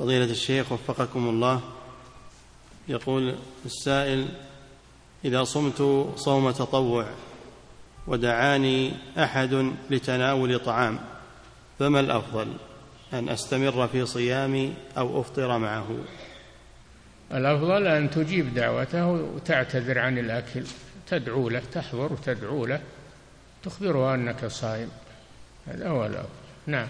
فضيلة الشيخ وفقكم الله. يقول السائل إذا صمت صوم تطوع ودعاني أحد لتناول طعام فما الأفضل؟ أن أستمر في صيامي أو أفطر معه؟ الأفضل أن تجيب دعوته وتعتذر عن الأكل تدعو له تحضر وتدعو له تخبره أنك صائم هذا هو الأفضل. نعم.